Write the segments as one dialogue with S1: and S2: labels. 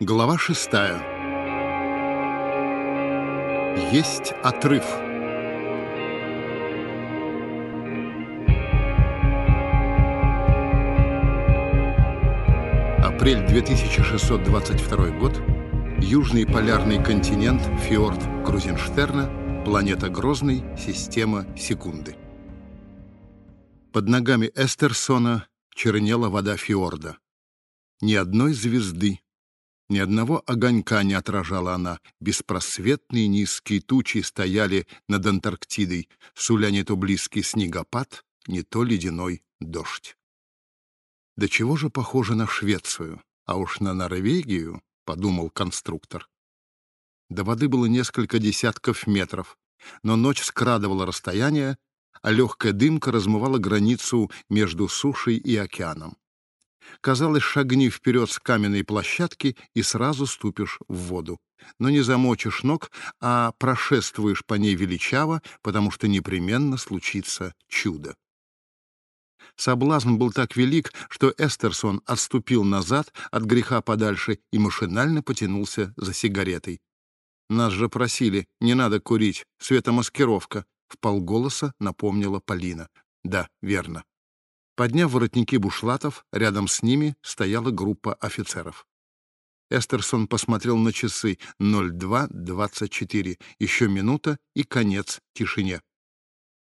S1: Глава шестая. Есть отрыв. Апрель 2622 год. Южный полярный континент, фьорд Крузенштерна, планета Грозный, система Секунды. Под ногами Эстерсона чернела вода фьорда. Ни одной звезды, ни одного огонька не отражала она. Беспросветные низкие тучи стояли над Антарктидой, суля не то близкий снегопад, не то ледяной дождь. Да чего же похоже на Швецию, а уж на Норвегию, — подумал конструктор. До воды было несколько десятков метров, но ночь скрадывала расстояние, а легкая дымка размывала границу между сушей и океаном. Казалось, шагни вперед с каменной площадки и сразу ступишь в воду. Но не замочишь ног, а прошествуешь по ней величаво, потому что непременно случится чудо. Соблазн был так велик, что Эстерсон отступил назад от греха подальше и машинально потянулся за сигаретой. «Нас же просили, не надо курить, светомаскировка», — в полголоса напомнила Полина. «Да, верно». Подняв воротники бушлатов, рядом с ними стояла группа офицеров. Эстерсон посмотрел на часы 02.24. Еще минута и конец тишине.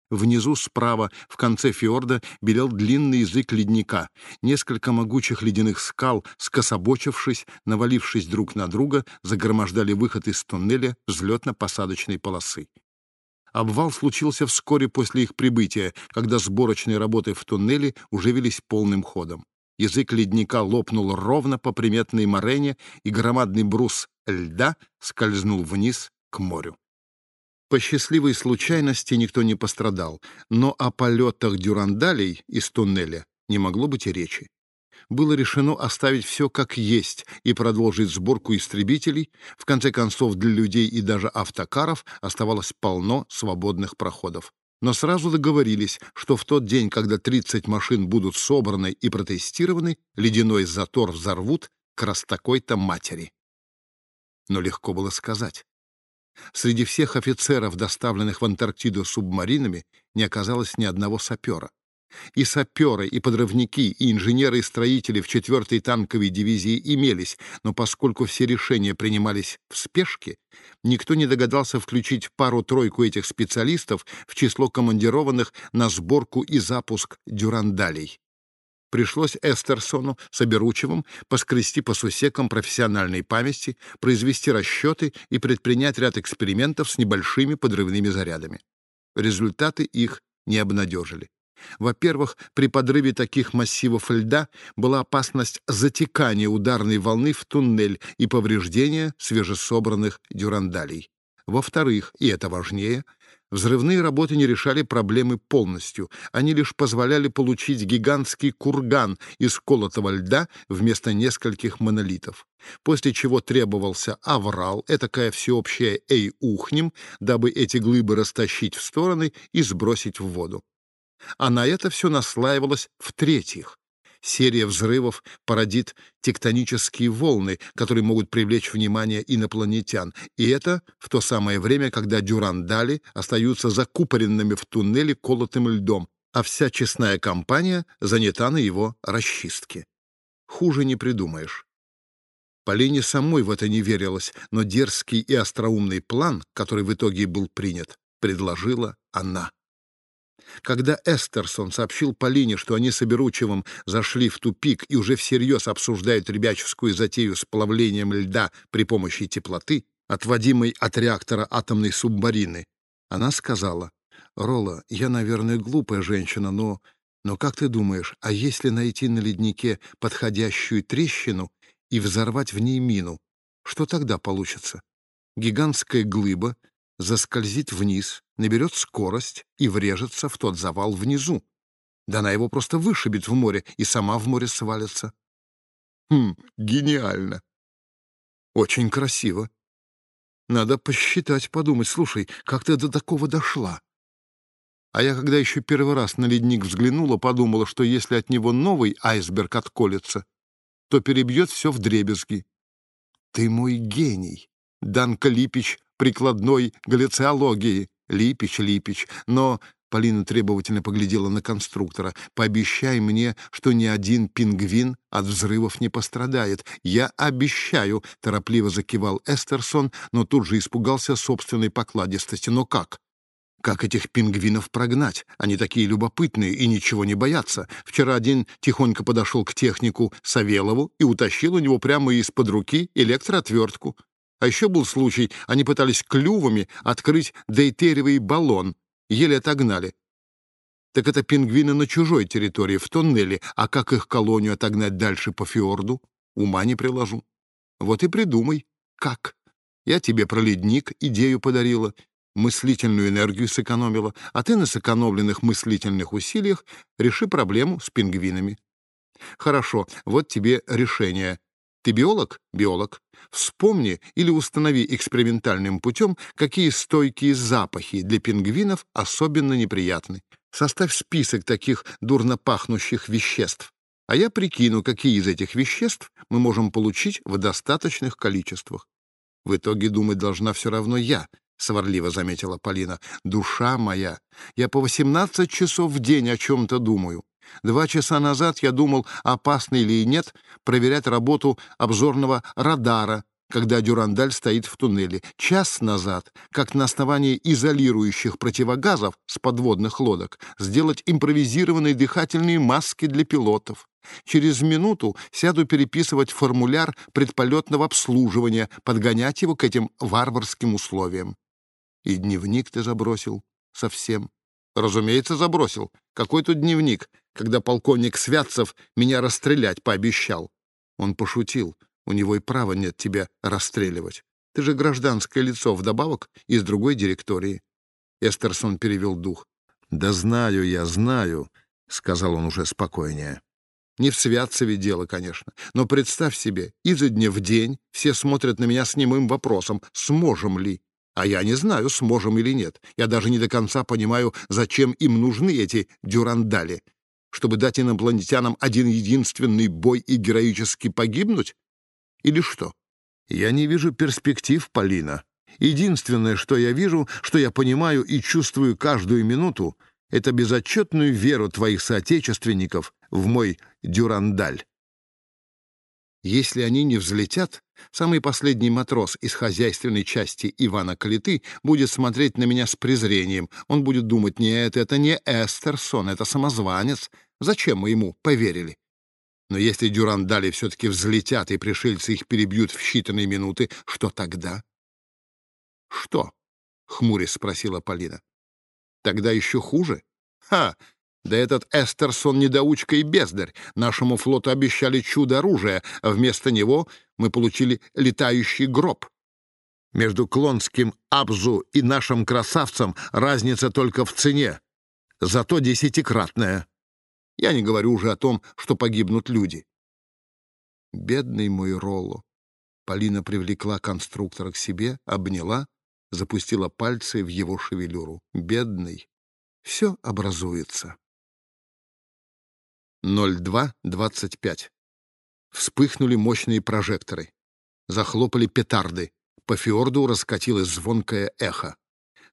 S1: Внизу справа, в конце фьорда, белел длинный язык ледника. Несколько могучих ледяных скал, скособочившись, навалившись друг на друга, загромождали выход из туннеля взлетно-посадочной полосы. Обвал случился вскоре после их прибытия, когда сборочные работы в туннеле уже велись полным ходом. Язык ледника лопнул ровно по приметной морене, и громадный брус льда скользнул вниз к морю. По счастливой случайности никто не пострадал, но о полетах дюрандалей из туннеля не могло быть и речи было решено оставить все как есть и продолжить сборку истребителей. В конце концов, для людей и даже автокаров оставалось полно свободных проходов. Но сразу договорились, что в тот день, когда 30 машин будут собраны и протестированы, ледяной затор взорвут к раз такой-то матери. Но легко было сказать. Среди всех офицеров, доставленных в Антарктиду субмаринами, не оказалось ни одного сапера. И саперы, и подрывники, и инженеры и строители в 4-й танковой дивизии имелись, но поскольку все решения принимались в спешке, никто не догадался включить пару-тройку этих специалистов в число командированных на сборку и запуск дюрандалей. Пришлось Эстерсону с Оберучевым поскрести по сусекам профессиональной памяти, произвести расчеты и предпринять ряд экспериментов с небольшими подрывными зарядами. Результаты их не обнадежили. Во-первых, при подрыве таких массивов льда была опасность затекания ударной волны в туннель и повреждения свежесобранных дюрандалей. Во-вторых, и это важнее, взрывные работы не решали проблемы полностью, они лишь позволяли получить гигантский курган из колотого льда вместо нескольких монолитов, после чего требовался аврал, этакая всеобщая «эй-ухнем», дабы эти глыбы растащить в стороны и сбросить в воду. А на это все наслаивалось в-третьих. Серия взрывов породит тектонические волны, которые могут привлечь внимание инопланетян. И это в то самое время, когда дюрандали остаются закупоренными в туннеле колотым льдом, а вся честная компания занята на его расчистке. Хуже не придумаешь. Полине самой в это не верилось, но дерзкий и остроумный план, который в итоге был принят, предложила она. Когда Эстерсон сообщил Полине, что они с Оберучевым зашли в тупик и уже всерьез обсуждают ребяческую затею с плавлением льда при помощи теплоты, отводимой от реактора атомной субмарины, она сказала, «Ролла, я, наверное, глупая женщина, но... Но как ты думаешь, а если найти на леднике подходящую трещину и взорвать в ней мину, что тогда получится? Гигантская глыба заскользит вниз, наберет скорость и врежется в тот завал внизу. Да она его просто вышибет в море и сама в море свалится. Хм, гениально. Очень красиво. Надо посчитать, подумать. Слушай, как ты до такого дошла? А я, когда еще первый раз на ледник взглянула, подумала, что если от него новый айсберг отколется, то перебьет все в дребезги. Ты мой гений. Данка Липич прикладной галлициологии. Липич, Липич. Но Полина требовательно поглядела на конструктора. «Пообещай мне, что ни один пингвин от взрывов не пострадает». «Я обещаю», — торопливо закивал Эстерсон, но тут же испугался собственной покладистости. «Но как?» Как этих пингвинов прогнать? Они такие любопытные и ничего не боятся. Вчера один тихонько подошел к технику Савелову и утащил у него прямо из-под руки электроотвертку. А еще был случай, они пытались клювами открыть дейтериевый баллон, еле отогнали. Так это пингвины на чужой территории, в тоннеле, а как их колонию отогнать дальше по фьорду? Ума не приложу. Вот и придумай, как. Я тебе про ледник идею подарила, мыслительную энергию сэкономила, а ты на сэкономленных мыслительных усилиях реши проблему с пингвинами. Хорошо, вот тебе решение. Ты биолог? Биолог. Вспомни или установи экспериментальным путем, какие стойкие запахи для пингвинов особенно неприятны. Составь список таких дурно пахнущих веществ, а я прикину, какие из этих веществ мы можем получить в достаточных количествах. В итоге думать должна все равно я, — сварливо заметила Полина. «Душа моя! Я по восемнадцать часов в день о чем-то думаю. Два часа назад я думал, опасно или нет проверять работу обзорного радара, когда Дюрандаль стоит в туннеле. Час назад, как на основании изолирующих противогазов с подводных лодок, сделать импровизированные дыхательные маски для пилотов. Через минуту сяду переписывать формуляр предполетного обслуживания, подгонять его к этим варварским условиям. И дневник ты забросил совсем. Разумеется, забросил. Какой тут дневник, когда полковник Святцев меня расстрелять пообещал? Он пошутил. У него и права нет тебя расстреливать. Ты же гражданское лицо вдобавок из другой директории. Эстерсон перевел дух. «Да знаю я, знаю», — сказал он уже спокойнее. Не в Святцеве дело, конечно. Но представь себе, изо дня в день все смотрят на меня с немым вопросом, сможем ли. А я не знаю, сможем или нет. Я даже не до конца понимаю, зачем им нужны эти дюрандали. Чтобы дать инопланетянам один единственный бой и героически погибнуть? Или что? Я не вижу перспектив, Полина. Единственное, что я вижу, что я понимаю и чувствую каждую минуту, это безотчетную веру твоих соотечественников в мой дюрандаль. Если они не взлетят, самый последний матрос из хозяйственной части Ивана Калиты будет смотреть на меня с презрением. Он будет думать, нет, это не Эстерсон, это самозванец. Зачем мы ему поверили? Но если дюрандали все-таки взлетят, и пришельцы их перебьют в считанные минуты, что тогда? — Что? — хмурясь спросила Полина. — Тогда еще хуже? Ха! Да этот Эстерсон недоучка и бездарь. Нашему флоту обещали чудо-оружие, а вместо него мы получили летающий гроб. Между клонским Абзу и нашим красавцем разница только в цене, зато десятикратная. Я не говорю уже о том, что погибнут люди. Бедный мой Ролло. Полина привлекла конструктора к себе, обняла, запустила пальцы в его шевелюру. Бедный. Все образуется. 02.25. Вспыхнули мощные прожекторы. Захлопали петарды. По фьорду раскатилось звонкое эхо.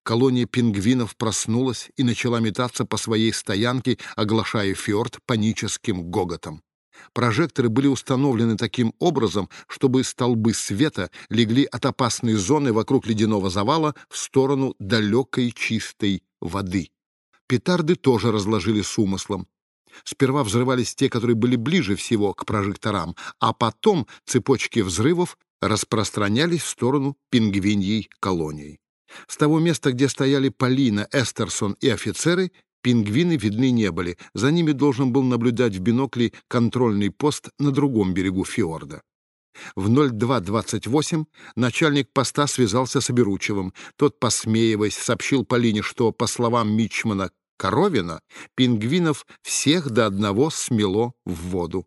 S1: Колония пингвинов проснулась и начала метаться по своей стоянке, оглашая фьорд паническим гоготом. Прожекторы были установлены таким образом, чтобы столбы света легли от опасной зоны вокруг ледяного завала в сторону далекой чистой воды. Петарды тоже разложили с умыслом. Сперва взрывались те, которые были ближе всего к прожекторам, а потом цепочки взрывов распространялись в сторону пингвиньей колонии. С того места, где стояли Полина, Эстерсон и офицеры, пингвины видны не были. За ними должен был наблюдать в бинокле контрольный пост на другом берегу фьорда. В 02.28 начальник поста связался с Оберучевым. Тот, посмеиваясь, сообщил Полине, что, по словам Мичмана Коровина пингвинов всех до одного смело в воду.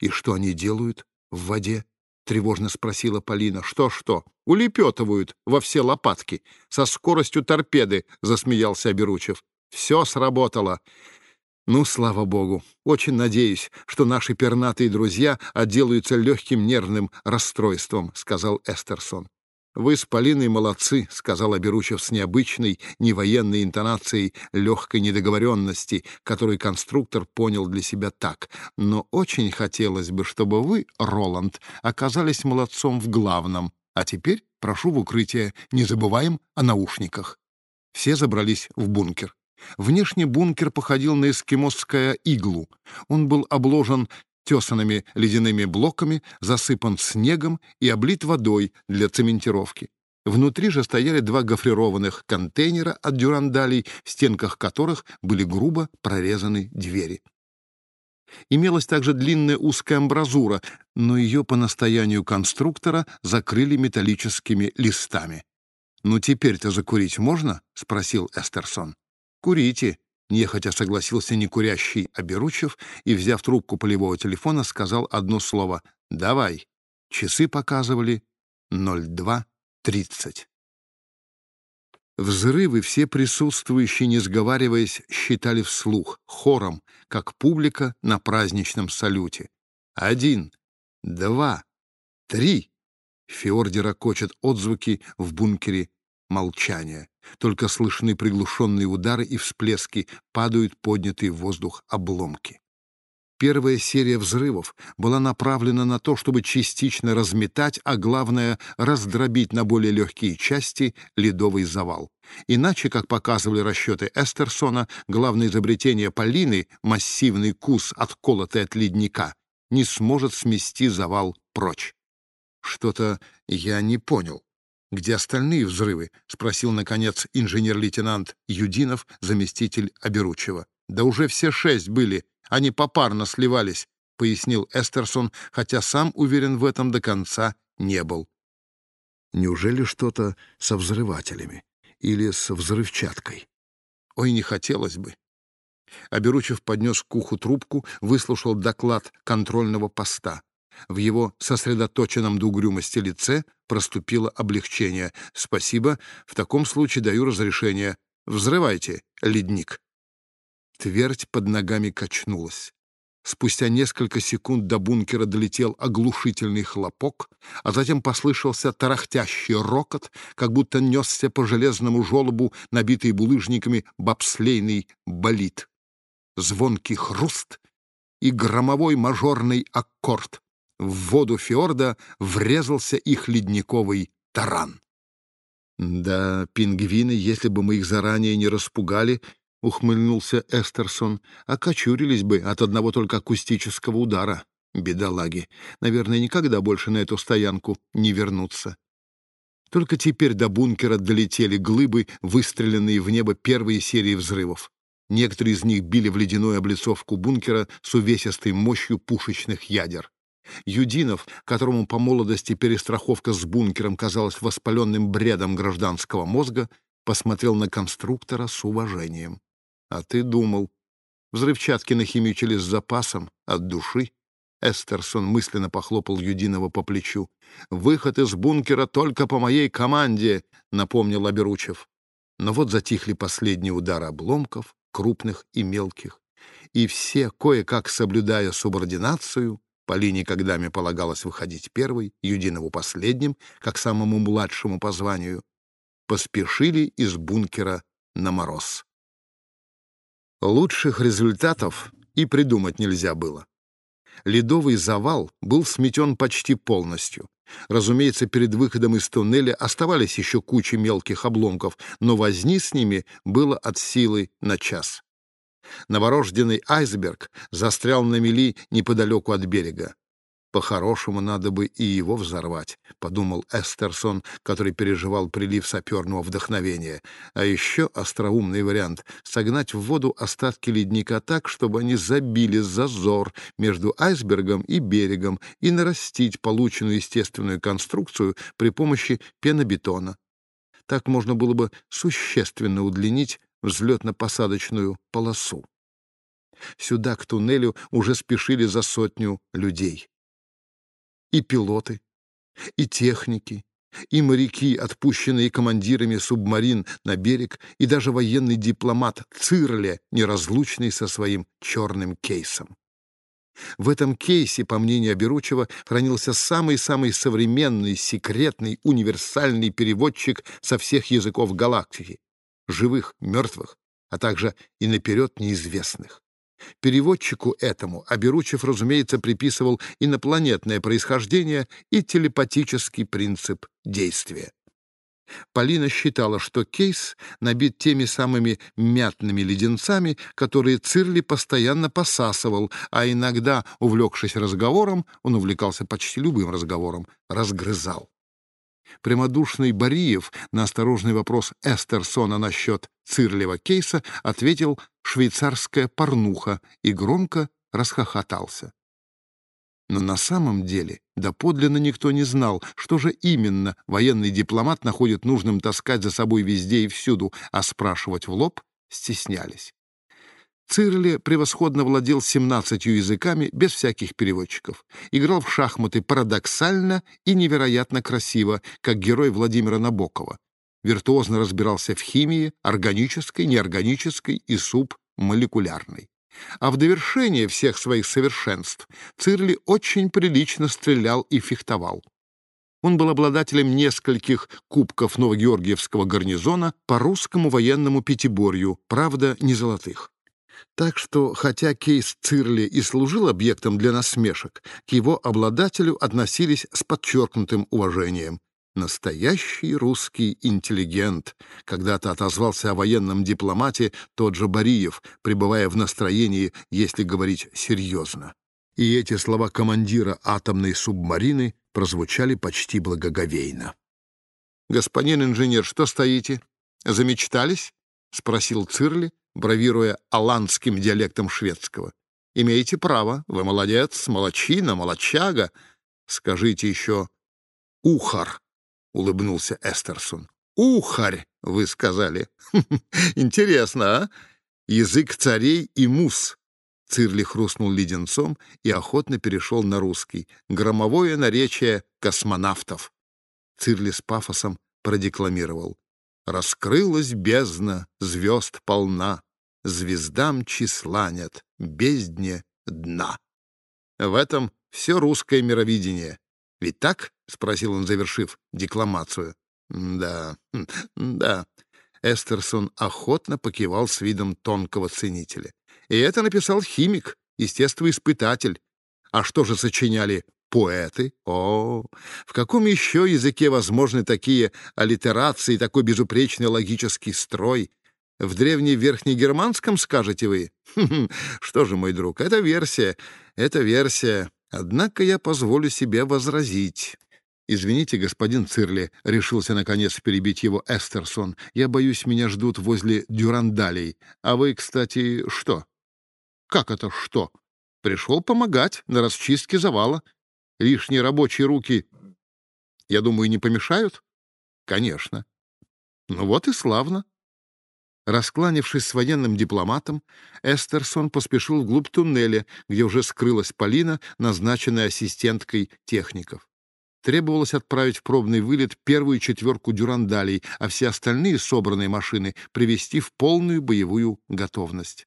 S1: «И что они делают в воде?» — тревожно спросила Полина. «Что-что? Улепетывают во все лопатки. Со скоростью торпеды», — засмеялся Беручев. «Все сработало. «Ну, слава богу, очень надеюсь, что наши пернатые друзья отделаются легким нервным расстройством», — сказал Эстерсон. «Вы с Полиной молодцы», — сказал Аберучев с необычной, невоенной интонацией легкой недоговоренности, которую конструктор понял для себя так. «Но очень хотелось бы, чтобы вы, Роланд, оказались молодцом в главном. А теперь прошу в укрытие, не забываем о наушниках». Все забрались в бункер. Внешне бункер походил на эскимосское иглу. Он был обложен тесанными ледяными блоками, засыпан снегом и облит водой для цементировки. Внутри же стояли два гофрированных контейнера от дюрандалей, в стенках которых были грубо прорезаны двери. Имелась также длинная узкая амбразура, но ее по настоянию конструктора закрыли металлическими листами. «Ну теперь-то закурить можно?» — спросил Эстерсон. «Курите», — нехотя согласился некурящий Оберучев и, взяв трубку полевого телефона, сказал одно слово «давай». Часы показывали 02.30. Взрывы все присутствующие, не сговариваясь, считали вслух, хором, как публика на праздничном салюте. Один, два, три. Фиорди ракочет отзвуки в бункере молчания. Только слышны приглушенные удары и всплески, падают поднятые в воздух обломки. Первая серия взрывов была направлена на то, чтобы частично разметать, а главное — раздробить на более легкие части ледовый завал. Иначе, как показывали расчеты Эстерсона, главное изобретение Полины, массивный кус, отколотый от ледника, не сможет смести завал прочь. Что-то я не понял. «Где остальные взрывы?» — спросил, наконец, инженер-лейтенант Юдинов, заместитель Оберучева. «Да уже все шесть были, они попарно сливались», — пояснил Эстерсон, хотя сам уверен в этом до конца не был. «Неужели что-то со взрывателями или с взрывчаткой?» «Ой, не хотелось бы». Оберучев поднес к уху трубку, выслушал доклад контрольного поста. В его сосредоточенном до угрюмости лице проступило облегчение. «Спасибо. В таком случае даю разрешение. Взрывайте, ледник». Твердь под ногами качнулась. Спустя несколько секунд до бункера долетел оглушительный хлопок, а затем послышался тарахтящий рокот, как будто несся по железному желобу, набитый булыжниками, бобслейный болид. Звонкий хруст и громовой мажорный аккорд в воду фьорда врезался их ледниковый таран. «Да, пингвины, если бы мы их заранее не распугали, — ухмыльнулся Эстерсон, — окочурились бы от одного только акустического удара. Бедолаги, наверное, никогда больше на эту стоянку не вернутся. Только теперь до бункера долетели глыбы, выстреленные в небо первые серии взрывов. Некоторые из них били в ледяную облицовку бункера с увесистой мощью пушечных ядер. Юдинов, которому по молодости перестраховка с бункером казалась воспаленным бредом гражданского мозга, посмотрел на конструктора с уважением. «А ты думал. Взрывчатки нахимичили с запасом, от души». Эстерсон мысленно похлопал Юдинова по плечу. «Выход из бункера только по моей команде», — напомнил Аберучев. Но вот затихли последние удары обломков, крупных и мелких, и все, кое-как соблюдая субординацию, Полине годами полагалось выходить первой, Юдинову последним, как самому младшему по званию, поспешили из бункера на мороз. Лучших результатов и придумать нельзя было. Ледовый завал был сметен почти полностью. Разумеется, перед выходом из туннеля оставались еще куча мелких обломков, но возни с ними было от силы на час. Новорожденный айсберг застрял на мели неподалеку от берега. «По-хорошему, надо бы и его взорвать», — подумал Эстерсон, который переживал прилив саперного вдохновения. А еще остроумный вариант — согнать в воду остатки ледника так, чтобы они забили зазор между айсбергом и берегом и нарастить полученную естественную конструкцию при помощи пенобетона. Так можно было бы существенно удлинить взлетно-посадочную полосу. Сюда, к туннелю, уже спешили за сотню людей. И пилоты, и техники, и моряки, отпущенные командирами субмарин на берег, и даже военный дипломат Цирле, неразлучный со своим черным кейсом. В этом кейсе, по мнению Оберучева, хранился самый-самый современный, секретный, универсальный переводчик со всех языков галактики — живых, мертвых, а также и наперед неизвестных. Переводчику этому Аберучев, разумеется, приписывал инопланетное происхождение и телепатический принцип действия. Полина считала, что кейс набит теми самыми мятными леденцами, которые Цирли постоянно посасывал, а иногда, увлекшись разговором, он увлекался почти любым разговором, разгрызал. Прямодушный Бариев на осторожный вопрос Эстерсона насчет цирлева кейса ответил «швейцарская порнуха» и громко расхохотался. Но на самом деле доподлинно никто не знал, что же именно военный дипломат находит нужным таскать за собой везде и всюду, а спрашивать в лоб стеснялись. Цирли превосходно владел 17 языками без всяких переводчиков. Играл в шахматы парадоксально и невероятно красиво, как герой Владимира Набокова. Виртуозно разбирался в химии, органической, неорганической и субмолекулярной. А в довершение всех своих совершенств Цирли очень прилично стрелял и фехтовал. Он был обладателем нескольких кубков Новогеоргиевского гарнизона по русскому военному пятиборью, правда, не золотых. Так что, хотя кейс Цирли и служил объектом для насмешек, к его обладателю относились с подчеркнутым уважением. Настоящий русский интеллигент, когда-то отозвался о военном дипломате тот же Бариев, пребывая в настроении, если говорить серьезно. И эти слова командира атомной субмарины прозвучали почти благоговейно. «Господин инженер, что стоите? Замечтались?» — спросил Цирли, бравируя аландским диалектом шведского. «Имеете право. Вы молодец, молочина, молочага. Скажите еще «ухар», — улыбнулся Эстерсон. «Ухарь», — вы сказали. Интересно, а? Язык царей и мус. Цирли хрустнул леденцом и охотно перешел на русский. Громовое наречие космонавтов. Цирли с пафосом продекламировал. Раскрылась бездна, звезд полна, Звездам числа нет, бездне дна. В этом все русское мировидение. Ведь так? — спросил он, завершив декламацию. Да, хм, да. Эстерсон охотно покивал с видом тонкого ценителя. И это написал химик, естествоиспытатель. А что же сочиняли поэты? О, в каком еще языке возможны такие аллитерации, такой безупречный логический строй? В древневерхнегерманском, скажете вы? Что же, мой друг, это версия, это версия. Однако я позволю себе возразить. «Извините, господин Цирли», — решился наконец перебить его Эстерсон. «Я боюсь, меня ждут возле дюрандалей. А вы, кстати, что?» «Как это что?» «Пришел помогать на расчистке завала. Лишние рабочие руки, я думаю, не помешают?» «Конечно». «Ну вот и славно. Раскланившись с военным дипломатом, Эстерсон поспешил вглубь туннеля, где уже скрылась Полина, назначенная ассистенткой техников. Требовалось отправить в пробный вылет первую четверку дюрандалей, а все остальные собранные машины привести в полную боевую готовность.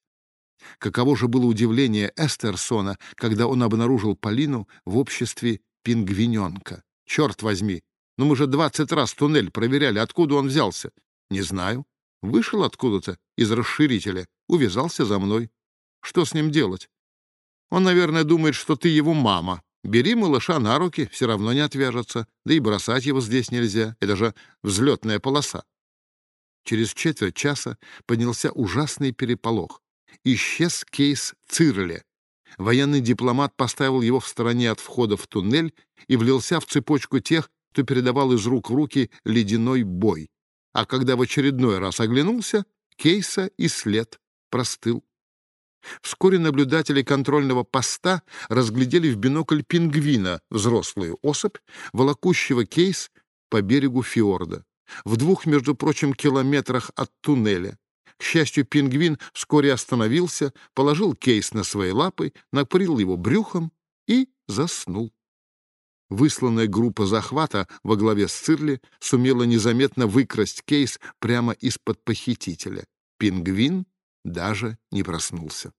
S1: Каково же было удивление Эстерсона, когда он обнаружил Полину в обществе пингвиненка. «Черт возьми! Ну мы же двадцать раз туннель проверяли. Откуда он взялся?» «Не знаю. Вышел откуда-то из расширителя, увязался за мной. Что с ним делать? Он, наверное, думает, что ты его мама. Бери малыша на руки, все равно не отвяжется, да и бросать его здесь нельзя. Это же взлетная полоса. Через четверть часа поднялся ужасный переполох. Исчез кейс Цирли. Военный дипломат поставил его в стороне от входа в туннель и влился в цепочку тех, кто передавал из рук в руки ледяной бой а когда в очередной раз оглянулся, кейса и след простыл. Вскоре наблюдатели контрольного поста разглядели в бинокль пингвина, взрослую особь, волокущего кейс по берегу фьорда, в двух, между прочим, километрах от туннеля. К счастью, пингвин вскоре остановился, положил кейс на свои лапы, накрыл его брюхом и заснул. Высланная группа захвата во главе с Цирли сумела незаметно выкрасть кейс прямо из-под похитителя. Пингвин даже не проснулся.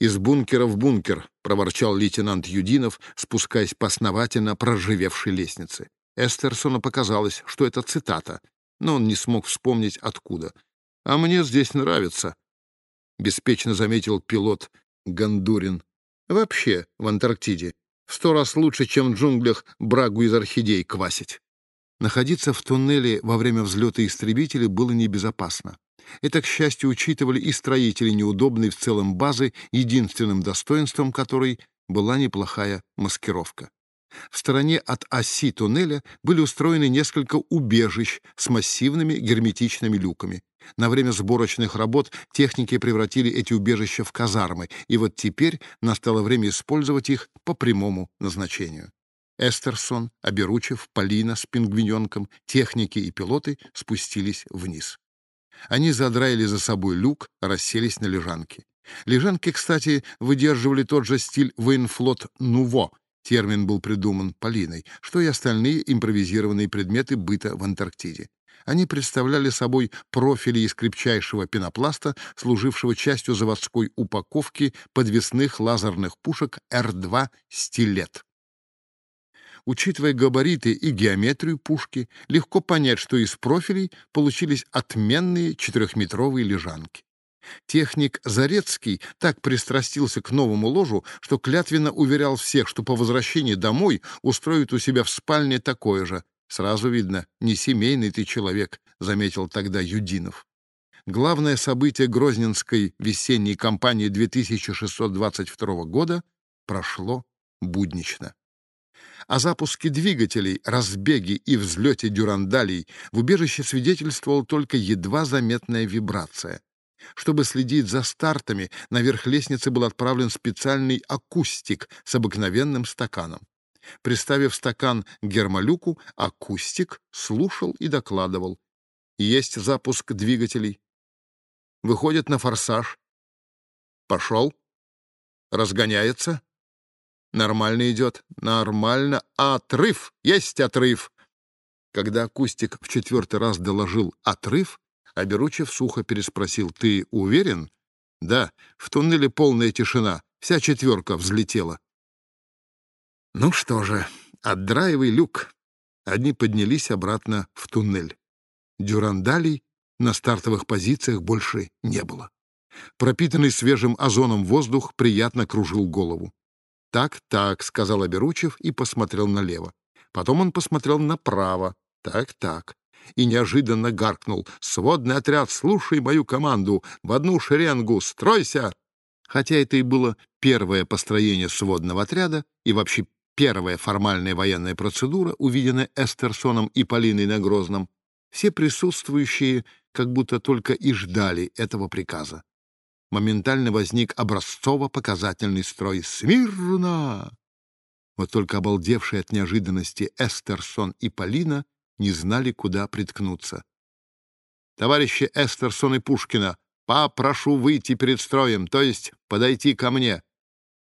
S1: «Из бункера в бункер», — проворчал лейтенант Юдинов, спускаясь по основательно проржавевшей лестнице. Эстерсону показалось, что это цитата, но он не смог вспомнить, откуда. «А мне здесь нравится», — беспечно заметил пилот Гандурин. «Вообще в Антарктиде в сто раз лучше, чем в джунглях брагу из орхидей квасить». Находиться в туннеле во время взлета истребителя было небезопасно. Это, к счастью, учитывали и строители неудобной в целом базы, единственным достоинством которой была неплохая маскировка. В стороне от оси туннеля были устроены несколько убежищ с массивными герметичными люками. На время сборочных работ техники превратили эти убежища в казармы, и вот теперь настало время использовать их по прямому назначению. Эстерсон, Оберучев, Полина с пингвиненком, техники и пилоты спустились вниз. Они задраили за собой люк, расселись на лежанке. Лежанки, кстати, выдерживали тот же стиль военфлот «Нуво», термин был придуман Полиной, что и остальные импровизированные предметы быта в Антарктиде. Они представляли собой профили из крепчайшего пенопласта, служившего частью заводской упаковки подвесных лазерных пушек Р-2 «Стилет». Учитывая габариты и геометрию пушки, легко понять, что из профилей получились отменные четырехметровые лежанки. Техник Зарецкий так пристрастился к новому ложу, что клятвенно уверял всех, что по возвращении домой устроит у себя в спальне такое же. Сразу видно, не семейный ты человек, заметил тогда Юдинов. Главное событие Грозненской весенней кампании 2622 года прошло буднично. О запуске двигателей, разбеге и взлете дюрандалей в убежище свидетельствовала только едва заметная вибрация. Чтобы следить за стартами, наверх лестницы был отправлен специальный акустик с обыкновенным стаканом. Приставив стакан к гермолюку, акустик слушал и докладывал. Есть запуск двигателей. Выходит на форсаж. Пошел. Разгоняется. Нормально идет. Нормально. Отрыв. Есть отрыв. Когда акустик в четвертый раз доложил «отрыв», Аберучев сухо переспросил. «Ты уверен?» «Да. В туннеле полная тишина. Вся четверка взлетела». «Ну что же, отдраивай люк». Одни поднялись обратно в туннель. Дюрандалей на стартовых позициях больше не было. Пропитанный свежим озоном воздух приятно кружил голову. «Так, так», — сказал Аберучев и посмотрел налево. Потом он посмотрел направо. «Так, так». И неожиданно гаркнул. «Сводный отряд, слушай мою команду! В одну шеренгу! Стройся!» Хотя это и было первое построение сводного отряда и вообще первая формальная военная процедура, увиденная Эстерсоном и Полиной на Грозном, все присутствующие как будто только и ждали этого приказа моментально возник образцово-показательный строй «Смирно!». Вот только обалдевшие от неожиданности Эстерсон и Полина не знали, куда приткнуться. «Товарищи Эстерсон и Пушкина, попрошу выйти перед строем, то есть подойти ко мне!»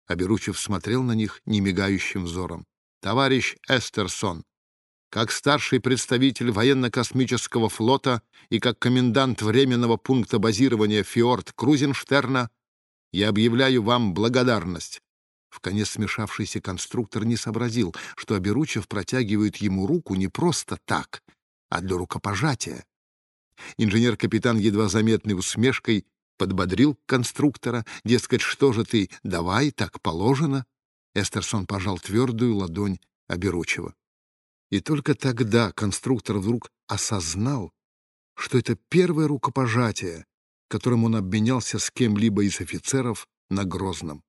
S1: Аберучев смотрел на них немигающим взором. «Товарищ Эстерсон, как старший представитель военно-космического флота и как комендант временного пункта базирования «Фиорд» Крузенштерна, я объявляю вам благодарность. В конец смешавшийся конструктор не сообразил, что Аберучев протягивает ему руку не просто так, а для рукопожатия. Инженер-капитан едва заметной усмешкой подбодрил конструктора, дескать, что же ты, давай, так положено. Эстерсон пожал твердую ладонь Аберучева. И только тогда конструктор вдруг осознал, что это первое рукопожатие, которым он обменялся с кем-либо из офицеров на Грозном.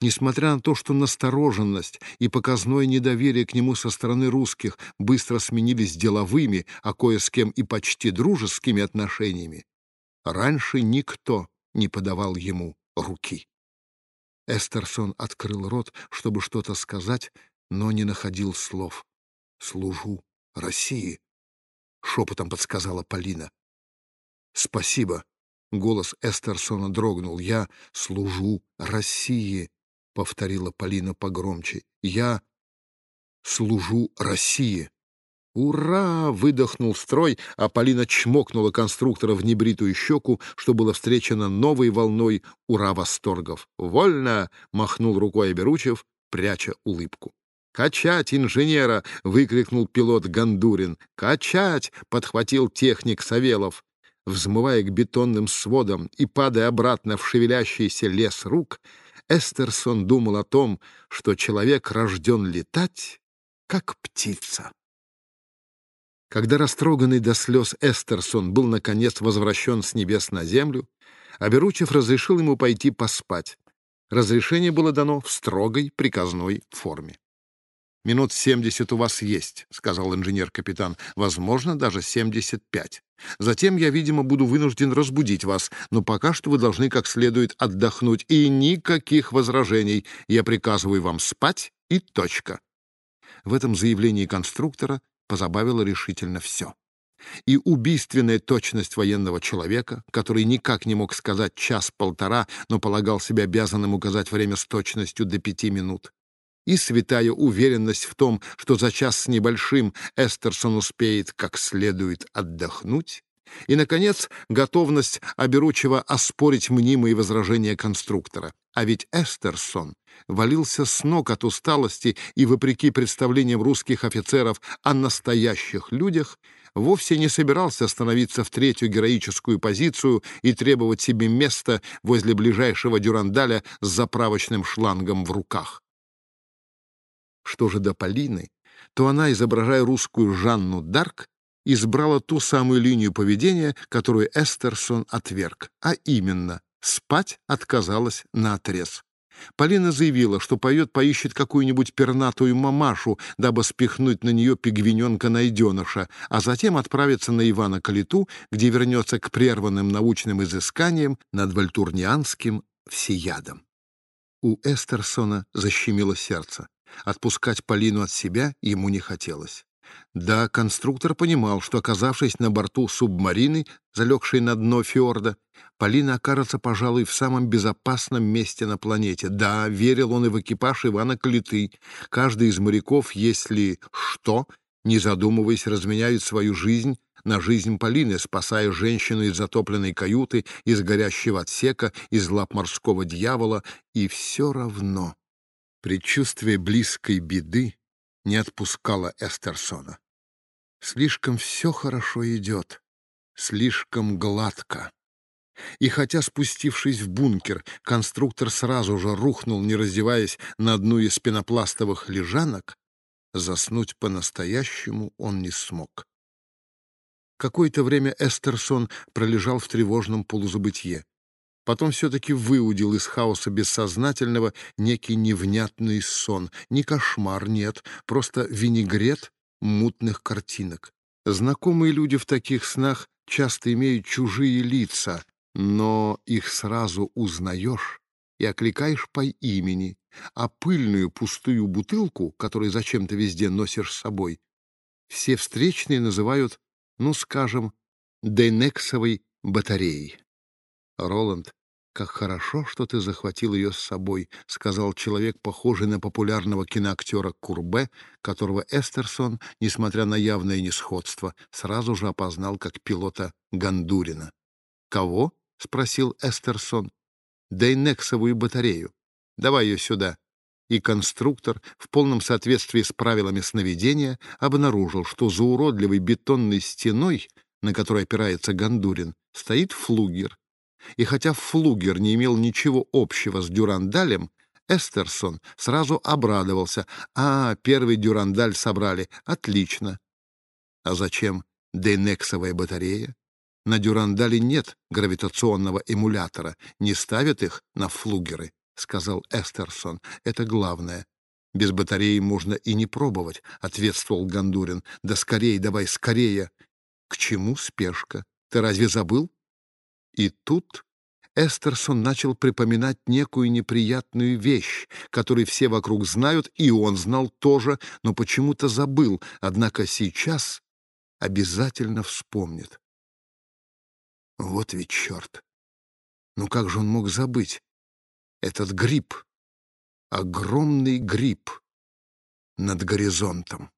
S1: Несмотря на то, что настороженность и показное недоверие к нему со стороны русских быстро сменились деловыми, а кое с кем и почти дружескими отношениями, раньше никто не подавал ему руки. Эстерсон открыл рот, чтобы что-то сказать, но не находил слов служу России, — шепотом подсказала Полина. — Спасибо. Голос Эстерсона дрогнул. Я служу России. — повторила Полина погромче. «Я служу России». «Ура!» — выдохнул строй, а Полина чмокнула конструктора в небритую щеку, что было встречено новой волной ура-восторгов. «Вольно!» — махнул рукой Оберучев, пряча улыбку. «Качать инженера!» — выкрикнул пилот Гандурин. «Качать!» — подхватил техник Савелов. Взмывая к бетонным сводам и падая обратно в шевелящийся лес рук, Эстерсон думал о том, что человек рожден летать, как птица. Когда растроганный до слез Эстерсон был, наконец, возвращен с небес на землю, Аберучев разрешил ему пойти поспать. Разрешение было дано в строгой приказной форме. «Минут семьдесят у вас есть», — сказал инженер-капитан. «Возможно, даже семьдесят пять. Затем я, видимо, буду вынужден разбудить вас, но пока что вы должны как следует отдохнуть. И никаких возражений. Я приказываю вам спать и точка». В этом заявлении конструктора позабавило решительно все. И убийственная точность военного человека, который никак не мог сказать час-полтора, но полагал себя обязанным указать время с точностью до пяти минут, и святая уверенность в том, что за час с небольшим Эстерсон успеет как следует отдохнуть, и, наконец, готовность Оберучева оспорить мнимые возражения конструктора. А ведь Эстерсон валился с ног от усталости и, вопреки представлениям русских офицеров о настоящих людях, вовсе не собирался становиться в третью героическую позицию и требовать себе места возле ближайшего дюрандаля с заправочным шлангом в руках. Что же до Полины, то она, изображая русскую Жанну Дарк, избрала ту самую линию поведения, которую Эстерсон отверг, а именно спать отказалась наотрез. Полина заявила, что поет поищет какую-нибудь пернатую мамашу, дабы спихнуть на нее пигвененка-найденыша, а затем отправиться на Ивана Калиту, где вернется к прерванным научным изысканиям над вальтурнианским всеядом. У Эстерсона защемило сердце. Отпускать Полину от себя ему не хотелось. Да, конструктор понимал, что, оказавшись на борту субмарины, залегшей на дно фьорда, Полина окажется, пожалуй, в самом безопасном месте на планете. Да, верил он и в экипаж Ивана Клиты. Каждый из моряков, если что, не задумываясь, разменяет свою жизнь на жизнь Полины, спасая женщину из затопленной каюты, из горящего отсека, из лап морского дьявола, и все равно предчувствие близкой беды не отпускала Эстерсона. Слишком все хорошо идет, слишком гладко. И хотя, спустившись в бункер, конструктор сразу же рухнул, не раздеваясь, на одну из пенопластовых лежанок, заснуть по-настоящему он не смог. Какое-то время Эстерсон пролежал в тревожном полузабытье. Потом все-таки выудил из хаоса бессознательного некий невнятный сон. Не кошмар, нет, просто винегрет мутных картинок. Знакомые люди в таких снах часто имеют чужие лица, но их сразу узнаешь и окликаешь по имени, а пыльную пустую бутылку, которую зачем-то везде носишь с собой, все встречные называют, ну, скажем, Дейнексовой батареей. «Роланд, как хорошо, что ты захватил ее с собой», — сказал человек, похожий на популярного киноактера Курбе, которого Эстерсон, несмотря на явное несходство, сразу же опознал как пилота Гандурина. «Кого?» — спросил Эстерсон. «Дейнексовую батарею. Давай ее сюда». И конструктор, в полном соответствии с правилами сновидения, обнаружил, что за уродливой бетонной стеной, на которой опирается Гандурин, стоит флугер, и хотя Флугер не имел ничего общего с Дюрандалем, Эстерсон сразу обрадовался. «А, первый Дюрандаль собрали. Отлично». «А зачем Дейнексовая батарея?» «На Дюрандале нет гравитационного эмулятора. Не ставят их на флугеры», — сказал Эстерсон. «Это главное». «Без батареи можно и не пробовать», — ответствовал Гандурин. «Да скорее, давай, скорее!» «К чему спешка? Ты разве забыл?» И тут Эстерсон начал припоминать некую неприятную вещь, которую все вокруг знают, и он знал тоже, но почему-то забыл, однако сейчас обязательно вспомнит. Вот ведь черт! Ну как же он мог забыть? Этот гриб! огромный гриб над горизонтом.